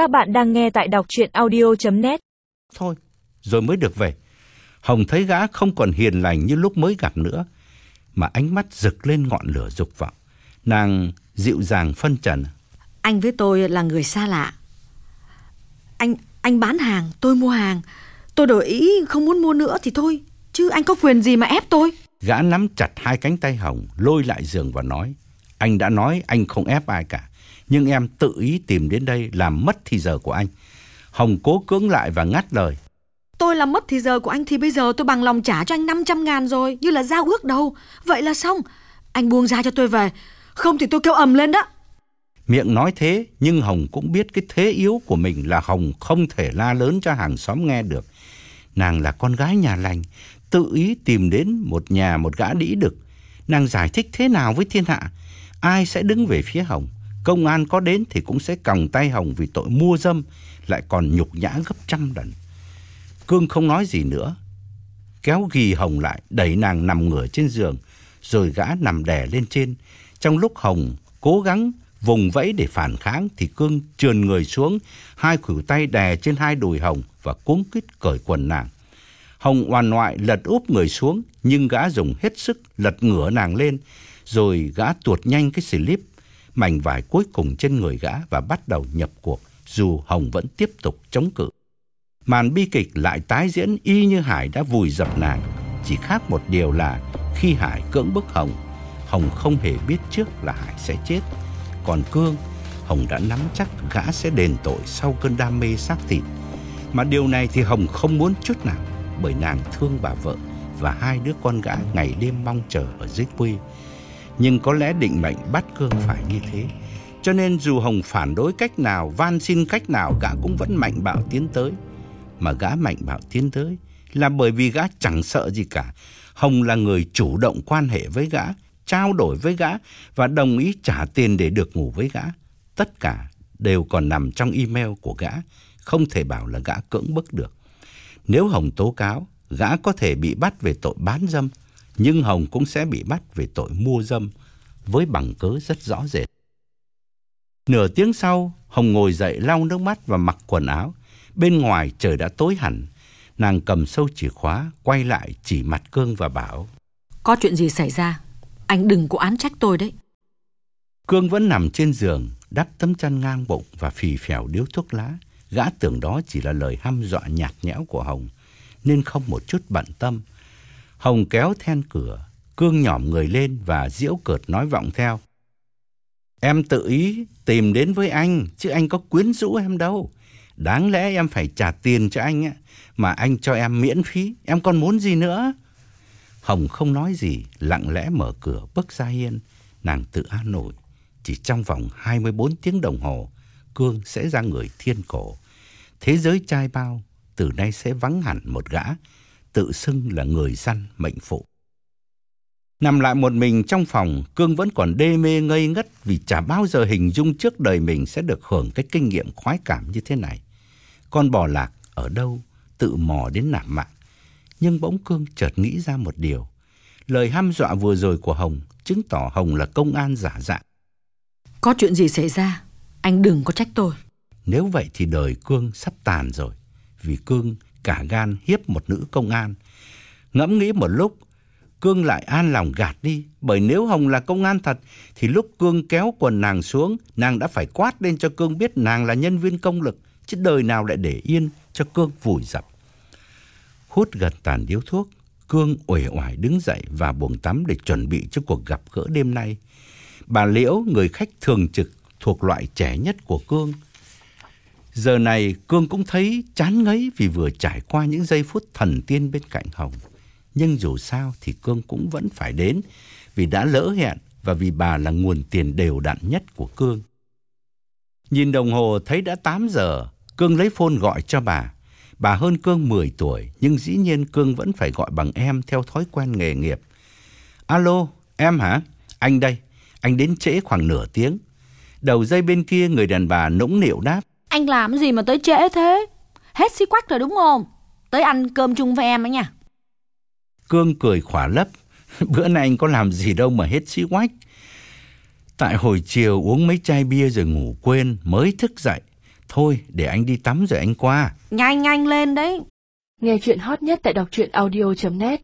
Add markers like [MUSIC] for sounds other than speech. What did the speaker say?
Các bạn đang nghe tại đọc chuyện audio.net Thôi, rồi mới được về. Hồng thấy gã không còn hiền lành như lúc mới gặp nữa, mà ánh mắt rực lên ngọn lửa dục vọng. Nàng dịu dàng phân trần. Anh với tôi là người xa lạ. Anh anh bán hàng, tôi mua hàng. Tôi đổi ý không muốn mua nữa thì thôi. Chứ anh có quyền gì mà ép tôi? Gã nắm chặt hai cánh tay Hồng, lôi lại giường và nói. Anh đã nói anh không ép ai cả. Nhưng em tự ý tìm đến đây làm mất thì giờ của anh. Hồng cố cưỡng lại và ngắt lời. Tôi làm mất thì giờ của anh thì bây giờ tôi bằng lòng trả cho anh 500 ngàn rồi. Như là giao ước đâu. Vậy là xong. Anh buông ra cho tôi về. Không thì tôi kêu ầm lên đó. Miệng nói thế, nhưng Hồng cũng biết cái thế yếu của mình là Hồng không thể la lớn cho hàng xóm nghe được. Nàng là con gái nhà lành, tự ý tìm đến một nhà một gã đĩ đực. Nàng giải thích thế nào với thiên hạ? Ai sẽ đứng về phía Hồng? Công an có đến thì cũng sẽ còng tay Hồng vì tội mua dâm, lại còn nhục nhã gấp trăm lần. Cương không nói gì nữa. Kéo ghi Hồng lại, đẩy nàng nằm ngửa trên giường, rồi gã nằm đè lên trên. Trong lúc Hồng cố gắng vùng vẫy để phản kháng thì Cương trườn người xuống, hai khuỷu tay đè trên hai đùi Hồng và cuống quýt cởi quần nàng. Hồng oan ngoại lật úp người xuống, nhưng gã dùng hết sức lật ngửa nàng lên, rồi gã tuột nhanh cái slip, mảnh vải cuối cùng trên người gã và bắt đầu nhập cuộc, dù Hồng vẫn tiếp tục chống cự. Màn bi kịch lại tái diễn y như Hải đã vùi dập nàng, chỉ khác một điều là khi Hải cưỡng bức Hồng, Hồng không hề biết trước là Hải sẽ chết. Còn Cương, Hồng đã nắm chắc gã sẽ đền tội sau cơn đam mê xác thịt. Mà điều này thì Hồng không muốn chút nào, bởi nàng thương bà vợ và hai đứa con gã ngày đêm mong chờ ở dưới quê. Nhưng có lẽ định mệnh bắt Cương phải như thế. Cho nên dù Hồng phản đối cách nào, van xin cách nào, gã cũng vẫn mạnh bạo tiến tới. Mà gã mạnh bạo tiến tới là bởi vì gã chẳng sợ gì cả. Hồng là người chủ động quan hệ với gã, trao đổi với gã và đồng ý trả tiền để được ngủ với gã. Tất cả đều còn nằm trong email của gã, không thể bảo là gã cưỡng bức được. Nếu Hồng tố cáo, gã có thể bị bắt về tội bán dâm, nhưng Hồng cũng sẽ bị bắt về tội mua dâm, với bằng cớ rất rõ rệt. Nửa tiếng sau, Hồng ngồi dậy lau nước mắt và mặc quần áo. Bên ngoài trời đã tối hẳn, nàng cầm sâu chìa khóa, quay lại chỉ mặt Cương và bảo. Có chuyện gì xảy ra? Anh đừng có án trách tôi đấy. Cương vẫn nằm trên giường, đắp tấm chăn ngang bụng và phì phèo điếu thuốc lá. Gã tưởng đó chỉ là lời hăm dọa nhạt nhẽo của Hồng, nên không một chút bận tâm. Hồng kéo then cửa, Cương nhỏm người lên và diễu cợt nói vọng theo. Em tự ý tìm đến với anh, chứ anh có quyến rũ em đâu. Đáng lẽ em phải trả tiền cho anh, mà anh cho em miễn phí, em còn muốn gì nữa? Hồng không nói gì, lặng lẽ mở cửa bước ra hiên. Nàng tự an nổi. Chỉ trong vòng 24 tiếng đồng hồ, Cương sẽ ra người thiên cổ. Thế giới trai bao, từ nay sẽ vắng hẳn một gã, tự xưng là người săn mệnh phụ. Nằm lại một mình trong phòng, Cương vẫn còn đê mê ngây ngất vì chả bao giờ hình dung trước đời mình sẽ được hưởng cái kinh nghiệm khoái cảm như thế này. Con bò lạc ở đâu, tự mò đến nạp mạng. Nhưng bỗng Cương chợt nghĩ ra một điều. Lời hăm dọa vừa rồi của Hồng chứng tỏ Hồng là công an giả dạng. Có chuyện gì xảy ra? Anh đừng có trách tôi. Nếu vậy thì đời Cương sắp tàn rồi. Vì Cương cả gan hiếp một nữ công an. Ngẫm nghĩ một lúc, Cương lại an lòng gạt đi. Bởi nếu Hồng là công an thật, thì lúc Cương kéo quần nàng xuống, nàng đã phải quát lên cho Cương biết nàng là nhân viên công lực. Chứ đời nào lại để yên cho Cương vùi dập. Hút gần tàn điếu thuốc, Cương uể oải đứng dậy và buồng tắm để chuẩn bị cho cuộc gặp gỡ đêm nay. Bà Liễu, người khách thường trực, thuộc loại trẻ nhất của Cương. Giờ này Cương cũng thấy chán ngấy vì vừa trải qua những giây phút thần tiên bên cạnh Hồng. Nhưng dù sao thì Cương cũng vẫn phải đến vì đã lỡ hẹn và vì bà là nguồn tiền đều đặn nhất của Cương. Nhìn đồng hồ thấy đã 8 giờ, Cương lấy phone gọi cho bà. Bà hơn Cương 10 tuổi, nhưng dĩ nhiên Cương vẫn phải gọi bằng em theo thói quen nghề nghiệp. Alo, em hả? Anh đây, anh đến trễ khoảng nửa tiếng. Đầu dây bên kia người đàn bà nũng nịu đáp. Anh làm gì mà tới trễ thế? Hết xí quắc rồi đúng không? Tới ăn cơm chung với em ấy nha. Cương cười khỏa lấp. [LAUGHS] Bữa nay anh có làm gì đâu mà hết xí quách. Tại hồi chiều uống mấy chai bia rồi ngủ quên mới thức dậy. Thôi, để anh đi tắm rồi anh qua. Nhanh nhanh lên đấy. Nghe chuyện hot nhất tại đọc truyện audio.net